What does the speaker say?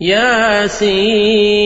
ياسين.